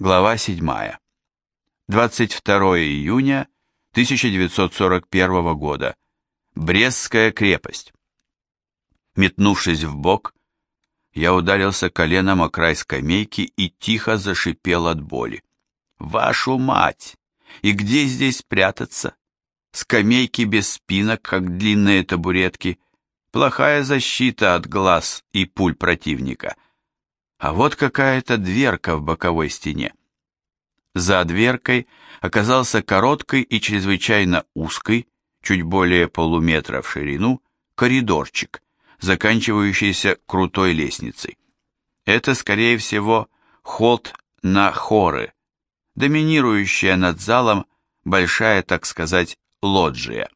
Глава 7. 22 июня 1941 года. Брестская крепость. Метнувшись в бок, я ударился коленом о край скамейки и тихо зашипел от боли. «Вашу мать! И где здесь прятаться? Скамейки без спинок, как длинные табуретки, плохая защита от глаз и пуль противника — а вот какая-то дверка в боковой стене. За дверкой оказался короткий и чрезвычайно узкий, чуть более полуметра в ширину, коридорчик, заканчивающийся крутой лестницей. Это, скорее всего, ход на хоры, доминирующая над залом большая, так сказать, лоджия.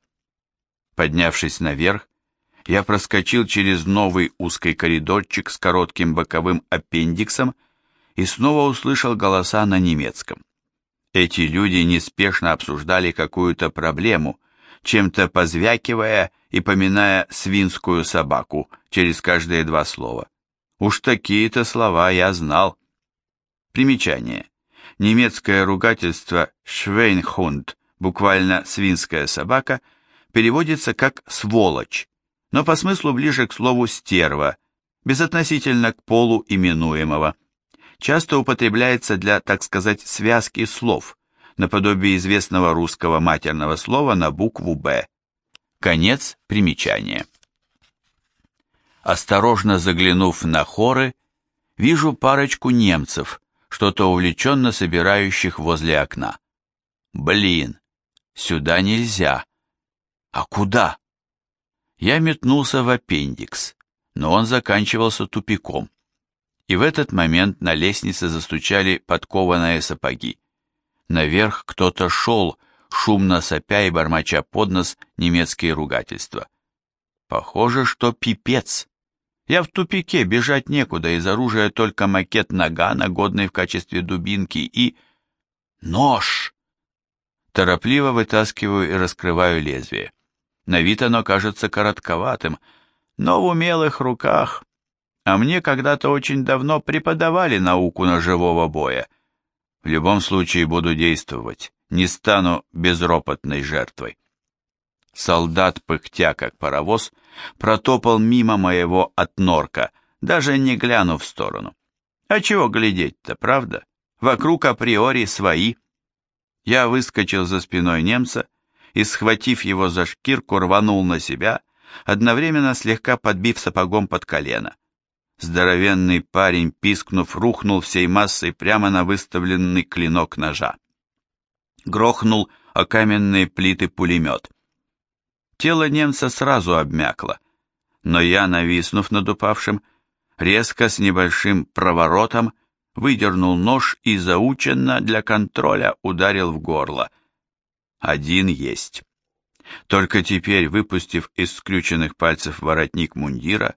Поднявшись наверх, я проскочил через новый узкий коридорчик с коротким боковым аппендиксом и снова услышал голоса на немецком. Эти люди неспешно обсуждали какую-то проблему, чем-то позвякивая и поминая свинскую собаку через каждые два слова. Уж такие-то слова я знал. Примечание. Немецкое ругательство «швейнхунд», буквально «свинская собака», переводится как «сволочь», но по смыслу ближе к слову «стерва», безотносительно к полу именуемого. Часто употребляется для, так сказать, связки слов, наподобие известного русского матерного слова на букву «Б». Конец примечания. Осторожно заглянув на хоры, вижу парочку немцев, что-то увлеченно собирающих возле окна. Блин, сюда нельзя. А куда? Я метнулся в аппендикс, но он заканчивался тупиком. И в этот момент на лестнице застучали подкованные сапоги. Наверх кто-то шел, шумно сопя и бормоча под нос немецкие ругательства. Похоже, что пипец. Я в тупике, бежать некуда, из оружия только макет нагана, годный в качестве дубинки, и... Нож! Торопливо вытаскиваю и раскрываю лезвие. На вид оно кажется коротковатым, но в умелых руках. А мне когда-то очень давно преподавали науку ножевого боя. В любом случае буду действовать, не стану безропотной жертвой. Солдат, пыхтя как паровоз, протопал мимо моего отнорка, даже не глянув в сторону. А чего глядеть-то, правда? Вокруг априори свои. Я выскочил за спиной немца и, схватив его за шкирку, рванул на себя, одновременно слегка подбив сапогом под колено. Здоровенный парень, пискнув, рухнул всей массой прямо на выставленный клинок ножа. Грохнул о каменные плиты пулемет. Тело немца сразу обмякло, но я, нависнув над упавшим, резко с небольшим проворотом выдернул нож и заученно для контроля ударил в горло — один есть. Только теперь, выпустив из скрюченных пальцев воротник мундира,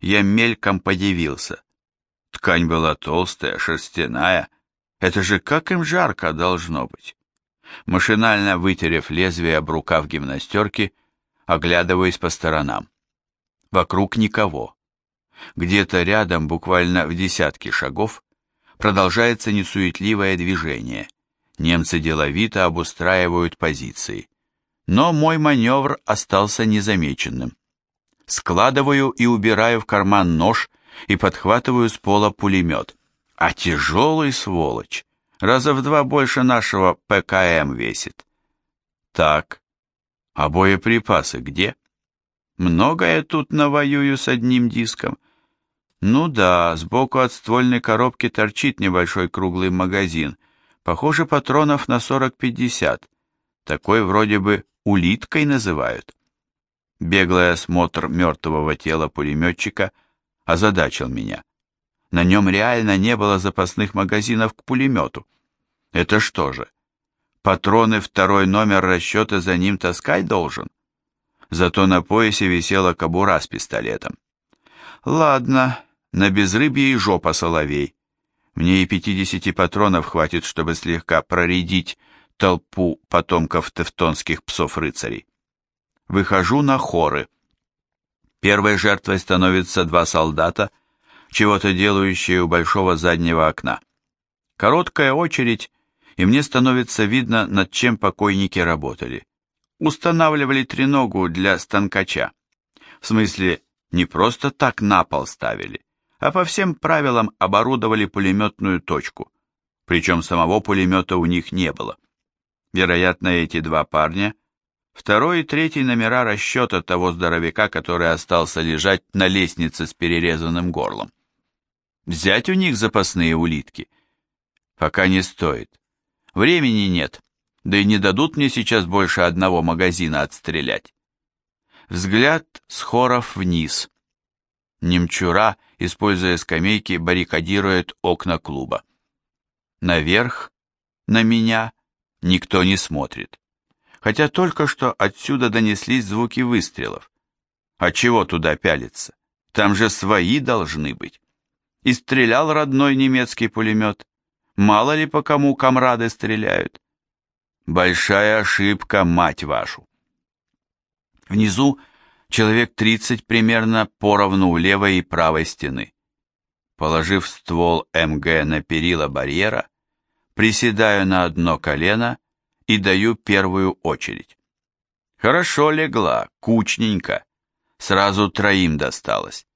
я мельком подивился. Ткань была толстая, шерстяная. Это же как им жарко должно быть. Машинально вытерев лезвие об рукав гимнастерки, оглядываясь по сторонам. Вокруг никого. Где-то рядом, буквально в десятке шагов, продолжается несуетливое движение — Немцы деловито обустраивают позиции. Но мой маневр остался незамеченным. Складываю и убираю в карман нож и подхватываю с пола пулемет. А тяжелый сволочь, раза в два больше нашего ПКМ весит. Так, а боеприпасы где? Много я тут навоюю с одним диском. Ну да, сбоку от ствольной коробки торчит небольшой круглый магазин — Похоже, патронов на 40-50. Такой вроде бы улиткой называют. Беглый осмотр мертвого тела пулеметчика озадачил меня. На нем реально не было запасных магазинов к пулемету. Это что же, патроны второй номер расчета за ним таскать должен? Зато на поясе висела кобура с пистолетом. Ладно, на безрыбье и жопа соловей. Мне и пятидесяти патронов хватит, чтобы слегка проредить толпу потомков тевтонских псов-рыцарей. Выхожу на хоры. Первой жертвой становятся два солдата, чего-то делающие у большого заднего окна. Короткая очередь, и мне становится видно, над чем покойники работали. Устанавливали треногу для станкача. В смысле, не просто так на пол ставили, а по всем правилам оборудовали пулеметную точку. Причем самого пулемета у них не было. Вероятно, эти два парня – второй и третий номера расчета того здоровяка, который остался лежать на лестнице с перерезанным горлом. Взять у них запасные улитки? Пока не стоит. Времени нет, да и не дадут мне сейчас больше одного магазина отстрелять. Взгляд с хоров вниз. Немчура, используя скамейки, баррикадирует окна клуба. Наверх, на меня, никто не смотрит. Хотя только что отсюда донеслись звуки выстрелов. А чего туда пялиться? Там же свои должны быть. И стрелял родной немецкий пулемет. Мало ли по кому комрады стреляют. Большая ошибка, мать вашу. Внизу человек 30 примерно поровну у левой и правой стены. Положив ствол МГ на перила барьера, приседаю на одно колено и даю первую очередь. Хорошо легла, кучненько, сразу троим досталось.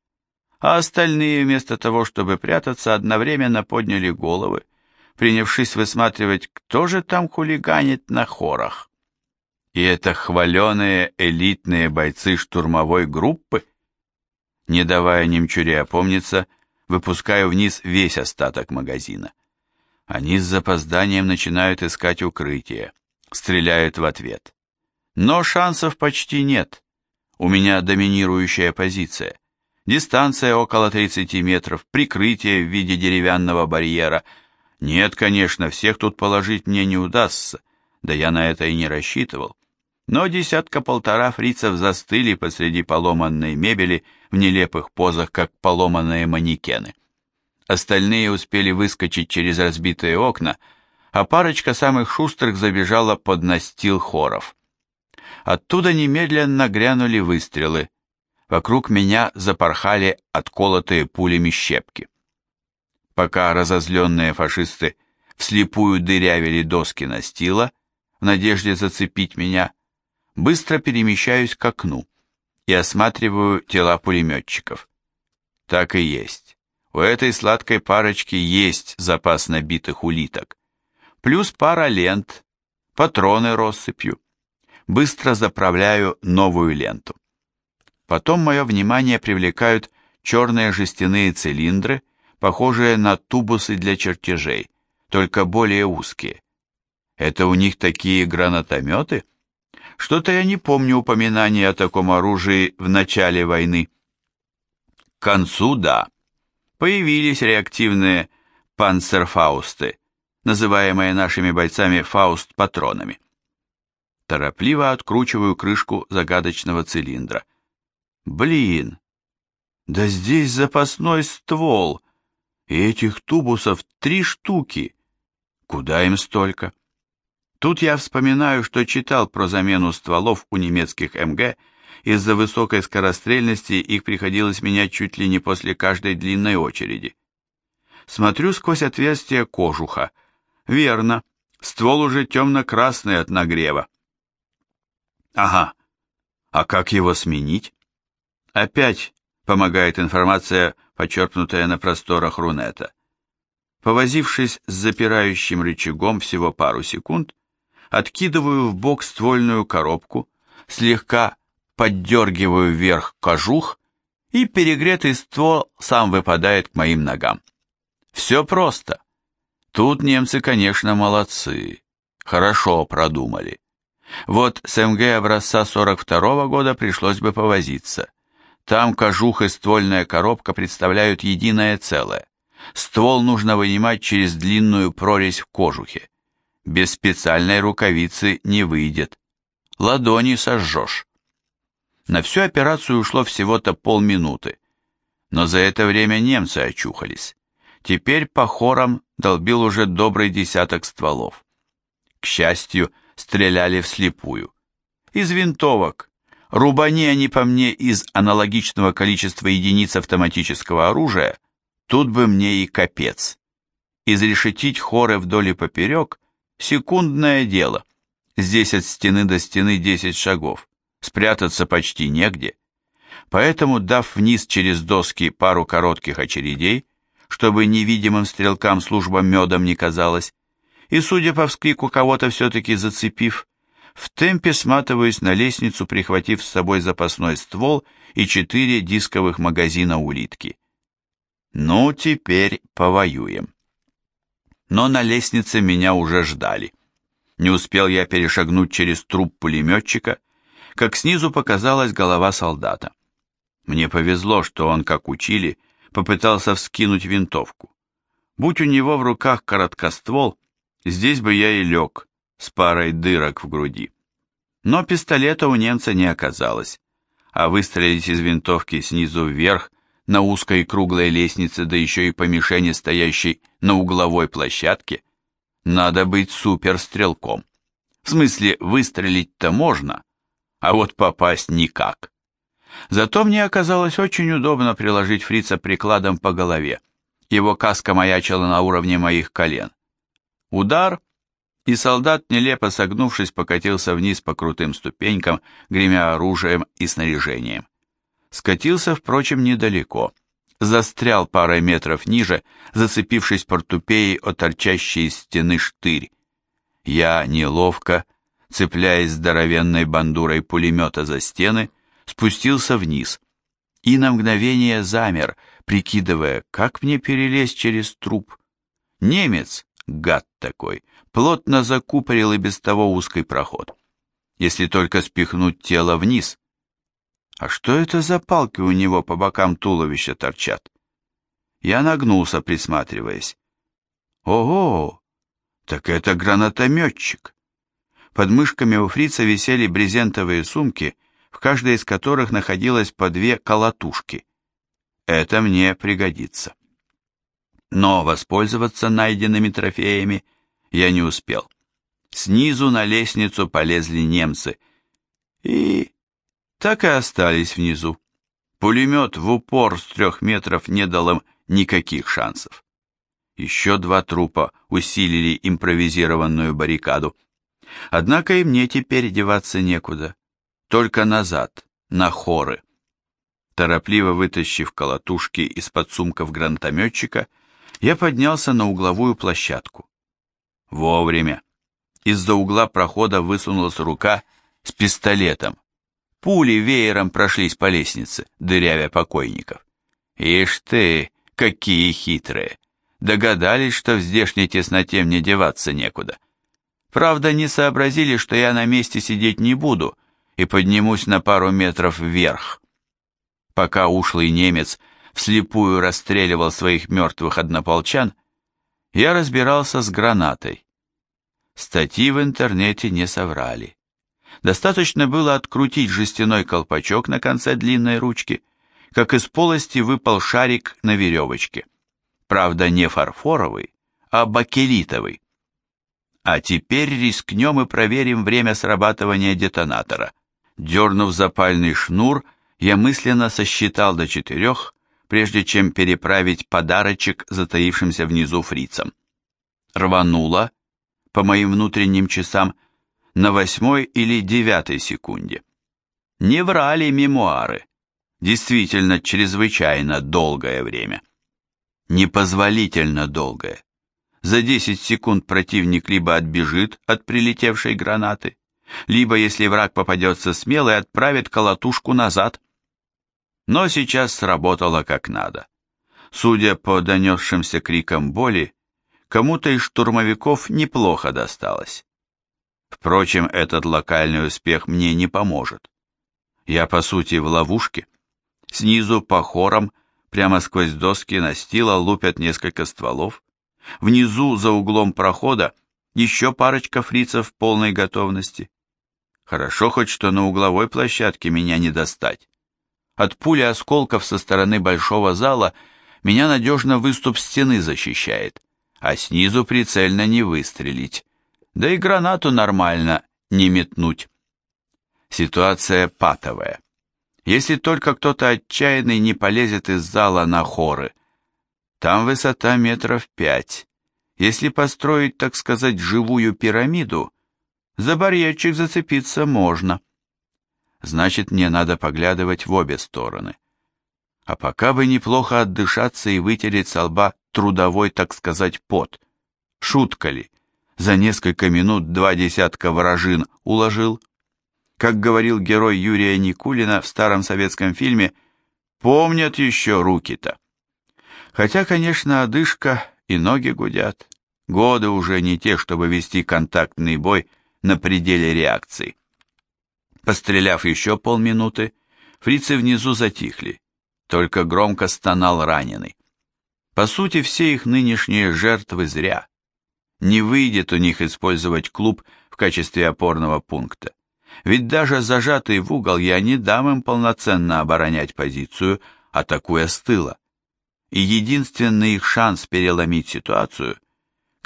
А остальные, вместо того, чтобы прятаться, одновременно подняли головы, принявшись высматривать, кто же там хулиганит на хорах. И это хваленые элитные бойцы штурмовой группы? Не давая немчуре опомниться, выпускаю вниз весь остаток магазина. Они с запозданием начинают искать укрытие, стреляют в ответ. Но шансов почти нет. У меня доминирующая позиция. Дистанция около 30 метров, прикрытие в виде деревянного барьера — нет, конечно, всех тут положить мне не удастся, да я на это и не рассчитывал. Но десятка-полтора фрицев застыли посреди поломанной мебели в нелепых позах, как поломанные манекены. Остальные успели выскочить через разбитые окна, а парочка самых шустрых забежала под настил хоров. Оттуда немедленно грянули выстрелы. Вокруг меня запорхали отколотые пулями щепки пока разозленные фашисты вслепую дырявили доски настила в надежде зацепить меня, быстро перемещаюсь к окну и осматриваю тела пулеметчиков. Так и есть. У этой сладкой парочки есть запас набитых улиток. Плюс пара лент, патроны россыпью. Быстро заправляю новую ленту. Потом мое внимание привлекают черные жестяные цилиндры, похожие на тубусы для чертежей, только более узкие. Это у них такие гранатометы? Что-то я не помню упоминания о таком оружии в начале войны. К концу, да. Появились реактивные панцерфаусты, называемые нашими бойцами фауст-патронами. Торопливо откручиваю крышку загадочного цилиндра. Блин, да здесь запасной ствол, и этих тубусов три штуки. Куда им столько? Тут я вспоминаю, что читал про замену стволов у немецких МГ. Из-за высокой скорострельности их приходилось менять чуть ли не после каждой длинной очереди. Смотрю сквозь отверстие кожуха. Верно, ствол уже темно-красный от нагрева. Ага, а как его сменить? Опять помогает информация почерпнутая на просторах Рунета. Повозившись с запирающим рычагом всего пару секунд, откидываю в бок ствольную коробку, слегка поддергиваю вверх кожух, и перегретый ствол сам выпадает к моим ногам. Все просто. Тут немцы, конечно, молодцы. Хорошо продумали. Вот с МГ образца 42 -го года пришлось бы повозиться. Там кожух и ствольная коробка представляют единое целое. Ствол нужно вынимать через длинную прорезь в кожухе. Без специальной рукавицы не выйдет. Ладони сожжешь. На всю операцию ушло всего-то полминуты. Но за это время немцы очухались. Теперь по хорам долбил уже добрый десяток стволов. К счастью, стреляли вслепую. Из винтовок, Рубани они по мне из аналогичного количества единиц автоматического оружия, тут бы мне и капец. Изрешетить хоры вдоль и поперек – секундное дело. Здесь от стены до стены 10 шагов. Спрятаться почти негде. Поэтому, дав вниз через доски пару коротких очередей, чтобы невидимым стрелкам служба медом не казалась, и, судя по вскрику кого-то все-таки зацепив, в темпе сматываюсь на лестницу, прихватив с собой запасной ствол и четыре дисковых магазина улитки. Ну, теперь повоюем. Но на лестнице меня уже ждали. Не успел я перешагнуть через труп пулеметчика, как снизу показалась голова солдата. Мне повезло, что он, как учили, попытался вскинуть винтовку. Будь у него в руках короткоствол, здесь бы я и лег, с парой дырок в груди. Но пистолета у немца не оказалось, а выстрелить из винтовки снизу вверх на узкой круглой лестнице, да еще и по мишени, стоящей на угловой площадке, надо быть суперстрелком. В смысле, выстрелить-то можно, а вот попасть никак. Зато мне оказалось очень удобно приложить фрица прикладом по голове. Его каска маячила на уровне моих колен. Удар, и солдат, нелепо согнувшись, покатился вниз по крутым ступенькам, гремя оружием и снаряжением. Скатился, впрочем, недалеко. Застрял парой метров ниже, зацепившись портупеей о торчащей из стены штырь. Я неловко, цепляясь здоровенной бандурой пулемета за стены, спустился вниз и на мгновение замер, прикидывая, как мне перелезть через труп. Немец, гад такой, плотно закупорил и без того узкий проход. Если только спихнуть тело вниз. А что это за палки у него по бокам туловища торчат? Я нагнулся, присматриваясь. Ого! Так это гранатометчик. Под мышками у фрица висели брезентовые сумки, в каждой из которых находилось по две колотушки. Это мне пригодится. Но воспользоваться найденными трофеями я не успел. Снизу на лестницу полезли немцы. И так и остались внизу. Пулемет в упор с трех метров не дал им никаких шансов. Еще два трупа усилили импровизированную баррикаду. Однако и мне теперь деваться некуда. Только назад, на хоры. Торопливо вытащив колотушки из-под сумков гранатометчика, я поднялся на угловую площадку. Вовремя. Из-за угла прохода высунулась рука с пистолетом. Пули веером прошлись по лестнице, дырявя покойников. Ишь ты, какие хитрые! Догадались, что в здешней тесноте мне деваться некуда. Правда, не сообразили, что я на месте сидеть не буду и поднимусь на пару метров вверх. Пока ушлый немец вслепую расстреливал своих мертвых однополчан, я разбирался с гранатой. Статьи в интернете не соврали. Достаточно было открутить жестяной колпачок на конце длинной ручки, как из полости выпал шарик на веревочке. Правда, не фарфоровый, а бакелитовый. А теперь рискнем и проверим время срабатывания детонатора. Дернув запальный шнур, я мысленно сосчитал до четырех, прежде чем переправить подарочек затаившимся внизу фрицам. Рвануло, по моим внутренним часам, на восьмой или девятой секунде. Не врали мемуары. Действительно, чрезвычайно долгое время. Непозволительно долгое. За 10 секунд противник либо отбежит от прилетевшей гранаты, либо, если враг попадется смелый, отправит колотушку назад но сейчас сработало как надо. Судя по донесшимся крикам боли, кому-то из штурмовиков неплохо досталось. Впрочем, этот локальный успех мне не поможет. Я, по сути, в ловушке. Снизу по хорам, прямо сквозь доски настила лупят несколько стволов. Внизу, за углом прохода, еще парочка фрицев в полной готовности. Хорошо хоть, что на угловой площадке меня не достать. От пули осколков со стороны большого зала меня надежно выступ стены защищает, а снизу прицельно не выстрелить, да и гранату нормально не метнуть. Ситуация патовая. Если только кто-то отчаянный не полезет из зала на хоры. Там высота метров пять, Если построить, так сказать, живую пирамиду, за барьерчик зацепиться можно. Значит, мне надо поглядывать в обе стороны. А пока бы неплохо отдышаться и вытереть со лба трудовой, так сказать, пот. Шутка ли? За несколько минут два десятка вражин уложил. Как говорил герой Юрия Никулина в старом советском фильме, помнят еще руки-то. Хотя, конечно, одышка и ноги гудят. Годы уже не те, чтобы вести контактный бой на пределе реакции. Постреляв еще полминуты, фрицы внизу затихли, только громко стонал раненый. По сути, все их нынешние жертвы зря. Не выйдет у них использовать клуб в качестве опорного пункта. Ведь даже зажатый в угол я не дам им полноценно оборонять позицию, атакуя с тыла. И единственный их шанс переломить ситуацию –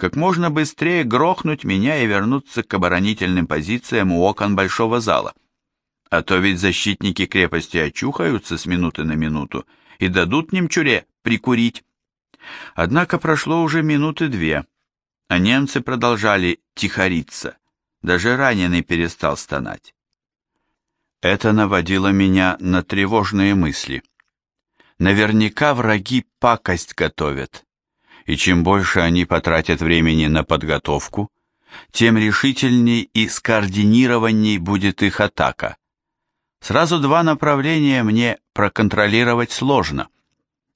как можно быстрее грохнуть меня и вернуться к оборонительным позициям у окон большого зала. А то ведь защитники крепости очухаются с минуты на минуту и дадут немчуре прикурить. Однако прошло уже минуты две, а немцы продолжали тихориться. Даже раненый перестал стонать. Это наводило меня на тревожные мысли. Наверняка враги пакость готовят. И чем больше они потратят времени на подготовку, тем решительней и скоординированней будет их атака. Сразу два направления мне проконтролировать сложно.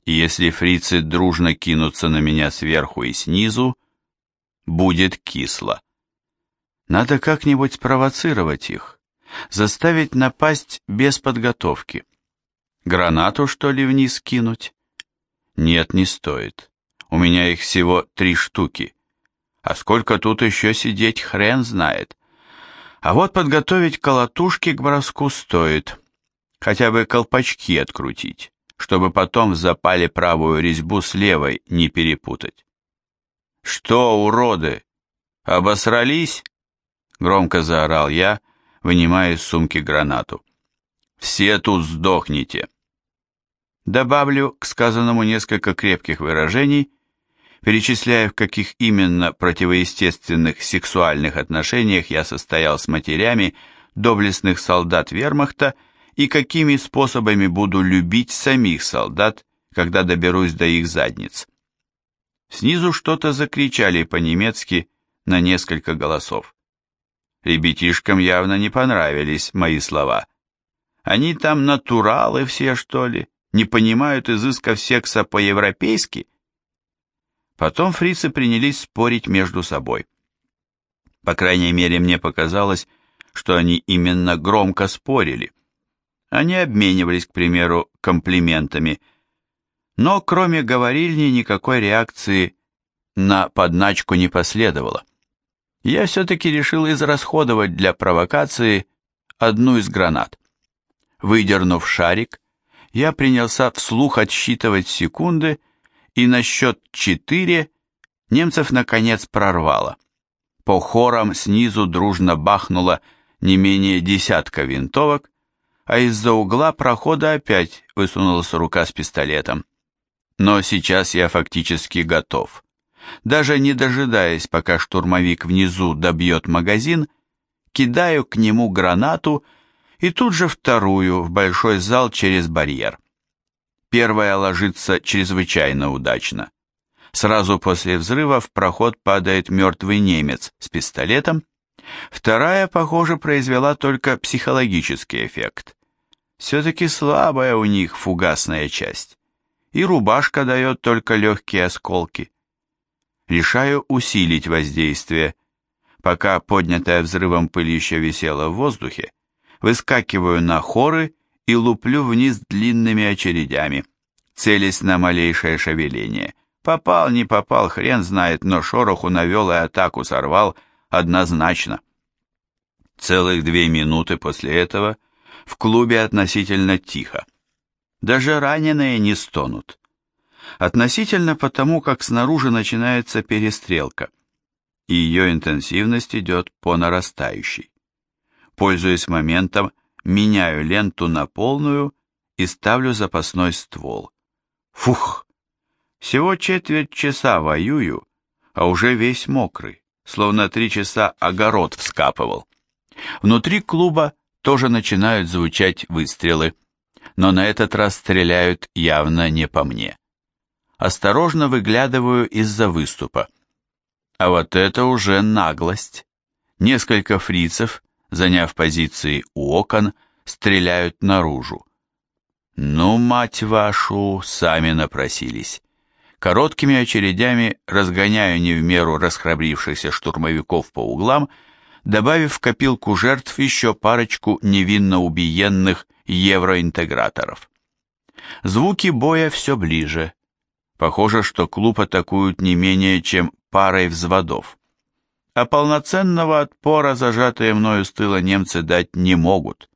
И если фрицы дружно кинутся на меня сверху и снизу, будет кисло. Надо как-нибудь спровоцировать их, заставить напасть без подготовки. Гранату, что ли, вниз кинуть? Нет, не стоит. У меня их всего три штуки. А сколько тут еще сидеть, хрен знает. А вот подготовить колотушки к броску стоит. Хотя бы колпачки открутить, чтобы потом в запале правую резьбу с левой не перепутать. «Что, уроды, обосрались?» Громко заорал я, вынимая из сумки гранату. «Все тут сдохните!» Добавлю к сказанному несколько крепких выражений, перечисляя, в каких именно противоестественных сексуальных отношениях я состоял с матерями доблестных солдат вермахта и какими способами буду любить самих солдат, когда доберусь до их задниц. Снизу что-то закричали по-немецки на несколько голосов. Ребятишкам явно не понравились мои слова. Они там натуралы все, что ли, не понимают изысков секса по-европейски? Потом фрицы принялись спорить между собой. По крайней мере, мне показалось, что они именно громко спорили. Они обменивались, к примеру, комплиментами. Но кроме говорильни никакой реакции на подначку не последовало я все-таки решил израсходовать для провокации одну из гранат. Выдернув шарик, я принялся вслух отсчитывать секунды, и на счет четыре немцев наконец прорвало. По хорам снизу дружно бахнуло не менее десятка винтовок, а из-за угла прохода опять высунулась рука с пистолетом. Но сейчас я фактически готов. Даже не дожидаясь, пока штурмовик внизу добьет магазин, кидаю к нему гранату и тут же вторую в большой зал через барьер. Первая ложится чрезвычайно удачно. Сразу после взрыва в проход падает мертвый немец с пистолетом. Вторая, похоже, произвела только психологический эффект. Все-таки слабая у них фугасная часть. И рубашка дает только легкие осколки решаю усилить воздействие. Пока поднятая взрывом пыль еще висела в воздухе, выскакиваю на хоры и луплю вниз длинными очередями, целясь на малейшее шевеление. Попал, не попал, хрен знает, но шороху навел и атаку сорвал однозначно. Целых две минуты после этого в клубе относительно тихо. Даже раненые не стонут относительно потому, как снаружи начинается перестрелка, и ее интенсивность идет по нарастающей. Пользуясь моментом, меняю ленту на полную и ставлю запасной ствол. Фух! Всего четверть часа воюю, а уже весь мокрый, словно три часа огород вскапывал. Внутри клуба тоже начинают звучать выстрелы, но на этот раз стреляют явно не по мне. Осторожно выглядываю из-за выступа. А вот это уже наглость. Несколько фрицев, заняв позиции у окон, стреляют наружу. Ну, мать вашу, сами напросились. Короткими очередями разгоняю не в меру расхрабрившихся штурмовиков по углам, добавив в копилку жертв еще парочку невинно убиенных евроинтеграторов. Звуки боя все ближе. Похоже, что клуб атакуют не менее чем парой взводов. А полноценного отпора зажатые мною с тыла немцы дать не могут.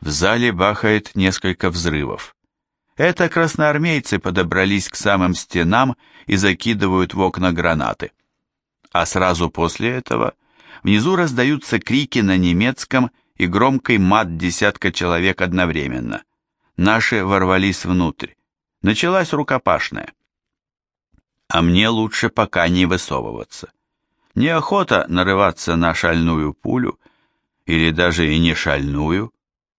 В зале бахает несколько взрывов. Это красноармейцы подобрались к самым стенам и закидывают в окна гранаты. А сразу после этого внизу раздаются крики на немецком и громкий мат десятка человек одновременно. Наши ворвались внутрь. Началась рукопашная. А мне лучше пока не высовываться. Неохота нарываться на шальную пулю, или даже и не шальную,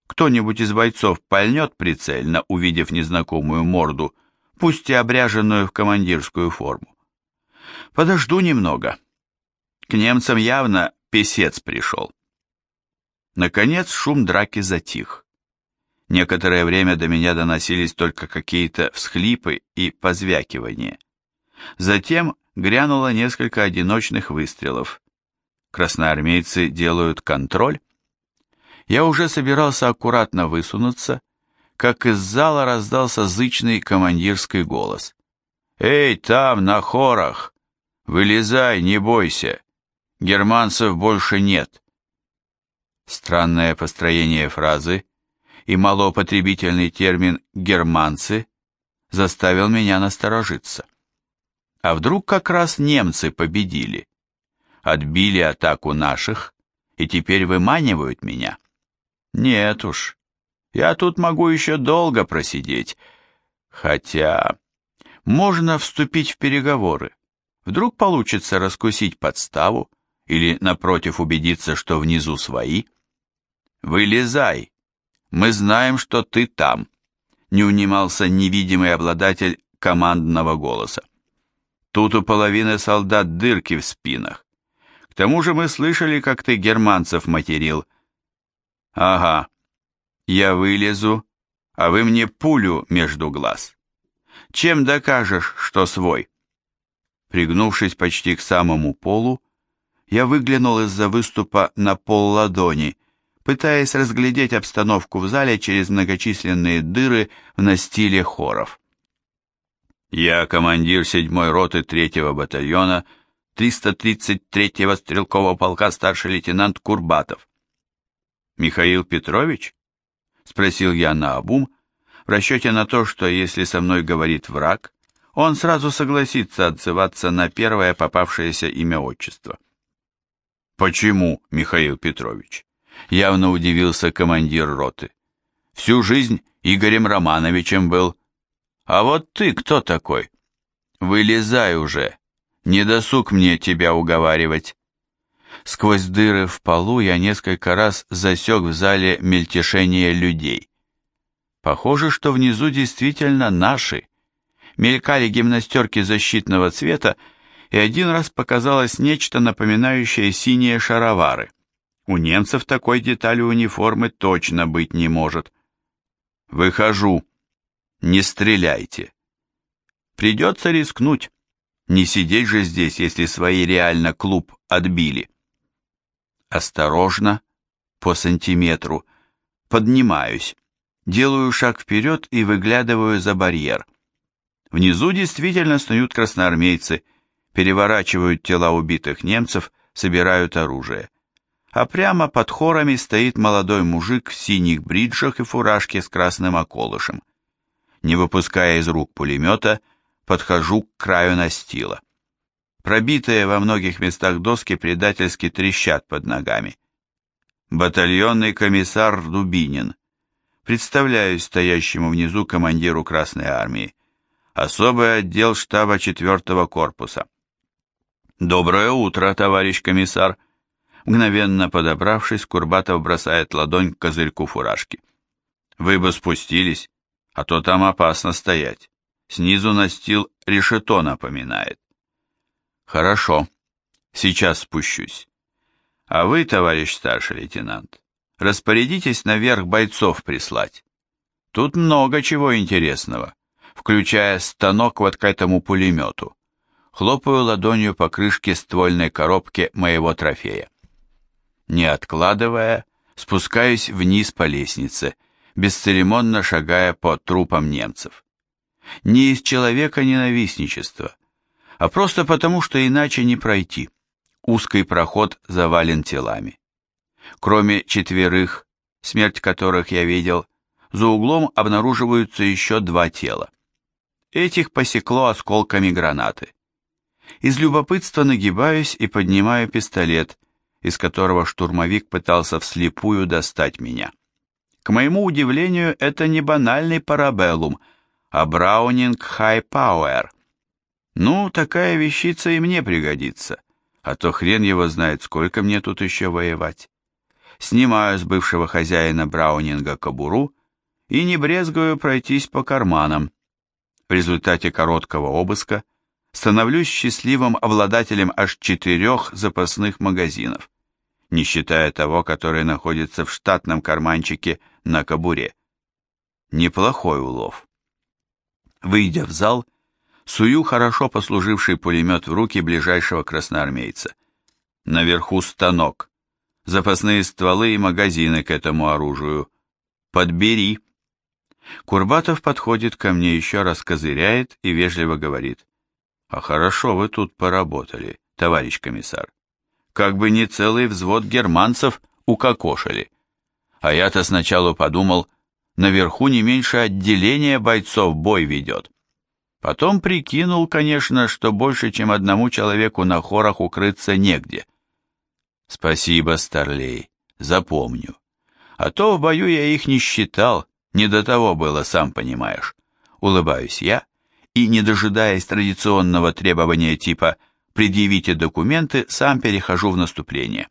кто-нибудь из бойцов пальнет прицельно, увидев незнакомую морду, пусть и обряженную в командирскую форму. Подожду немного. К немцам явно писец пришел. Наконец шум драки затих. Некоторое время до меня доносились только какие-то всхлипы и позвякивания. Затем грянуло несколько одиночных выстрелов. Красноармейцы делают контроль, я уже собирался аккуратно высунуться, как из зала раздался зычный командирский голос. «Эй, там, на хорах! Вылезай, не бойся! Германцев больше нет!» Странное построение фразы и малоупотребительный термин «германцы» заставил меня насторожиться. А вдруг как раз немцы победили? Отбили атаку наших и теперь выманивают меня? Нет уж, я тут могу еще долго просидеть. Хотя можно вступить в переговоры. Вдруг получится раскусить подставу или, напротив, убедиться, что внизу свои. Вылезай, мы знаем, что ты там, не унимался невидимый обладатель командного голоса. Тут у половины солдат дырки в спинах. К тому же мы слышали, как ты германцев материл, Ага, я вылезу, а вы мне пулю между глаз. Чем докажешь, что свой? Пригнувшись почти к самому полу, я выглянул из-за выступа на пол ладони, пытаясь разглядеть обстановку в зале через многочисленные дыры в настиле хоров. Я командир 7-й роты 3-го батальона 333-го стрелкового полка старший лейтенант Курбатов. Михаил Петрович? Спросил я наобум, в расчете на то, что если со мной говорит враг, он сразу согласится отзываться на первое попавшееся имя отчество. Почему, Михаил Петрович? Явно удивился командир роты. Всю жизнь Игорем Романовичем был. А вот ты кто такой? Вылезай уже. Не досуг мне тебя уговаривать. Сквозь дыры в полу я несколько раз засек в зале мельтешение людей. Похоже, что внизу действительно наши. Мелькали гимнастерки защитного цвета, и один раз показалось нечто напоминающее синие шаровары. У немцев такой детали униформы точно быть не может. Выхожу. Не стреляйте. Придется рискнуть. Не сидеть же здесь, если свои реально клуб отбили. Осторожно, по сантиметру, поднимаюсь, делаю шаг вперед и выглядываю за барьер. Внизу действительно снуют красноармейцы, переворачивают тела убитых немцев, собирают оружие. А прямо под хорами стоит молодой мужик в синих бриджах и фуражке с красным околышем. Не выпуская из рук пулемета, подхожу к краю настила. Пробитые во многих местах доски предательски трещат под ногами. Батальонный комиссар Дубинин. Представляюсь стоящему внизу командиру Красной Армии. Особый отдел штаба 4 корпуса. Доброе утро, товарищ комиссар. Мгновенно подобравшись, Курбатов бросает ладонь к козырьку фуражки. Вы бы спустились, а то там опасно стоять. Снизу настил решето напоминает. Хорошо, сейчас спущусь. А вы, товарищ старший лейтенант, распорядитесь наверх бойцов прислать. Тут много чего интересного, включая станок вот к этому пулемету. Хлопаю ладонью по крышке ствольной коробки моего трофея. Не откладывая, спускаюсь вниз по лестнице, бесцеремонно шагая по трупам немцев. Не из человека ненавистничества, а просто потому, что иначе не пройти. Узкий проход завален телами. Кроме четверых, смерть которых я видел, за углом обнаруживаются еще два тела. Этих посекло осколками гранаты. Из любопытства нагибаюсь и поднимаю пистолет, из которого штурмовик пытался вслепую достать меня. К моему удивлению, это не банальный парабеллум, а Браунинг Хай Пауэр. Ну, такая вещица и мне пригодится, а то хрен его знает, сколько мне тут еще воевать. Снимаю с бывшего хозяина Браунинга кобуру и не брезгую пройтись по карманам. В результате короткого обыска становлюсь счастливым обладателем аж четырех запасных магазинов не считая того, который находится в штатном карманчике на кобуре. Неплохой улов. Выйдя в зал, сую хорошо послуживший пулемет в руки ближайшего красноармейца. Наверху станок. Запасные стволы и магазины к этому оружию. Подбери. Курбатов подходит ко мне еще раз козыряет и вежливо говорит. А хорошо вы тут поработали, товарищ комиссар как бы не целый взвод германцев укокошили. А я-то сначала подумал, наверху не меньше отделения бойцов бой ведет. Потом прикинул, конечно, что больше, чем одному человеку на хорах укрыться негде. Спасибо, Старлей, запомню. А то в бою я их не считал, не до того было, сам понимаешь. Улыбаюсь я и, не дожидаясь традиционного требования типа «предъявите документы, сам перехожу в наступление.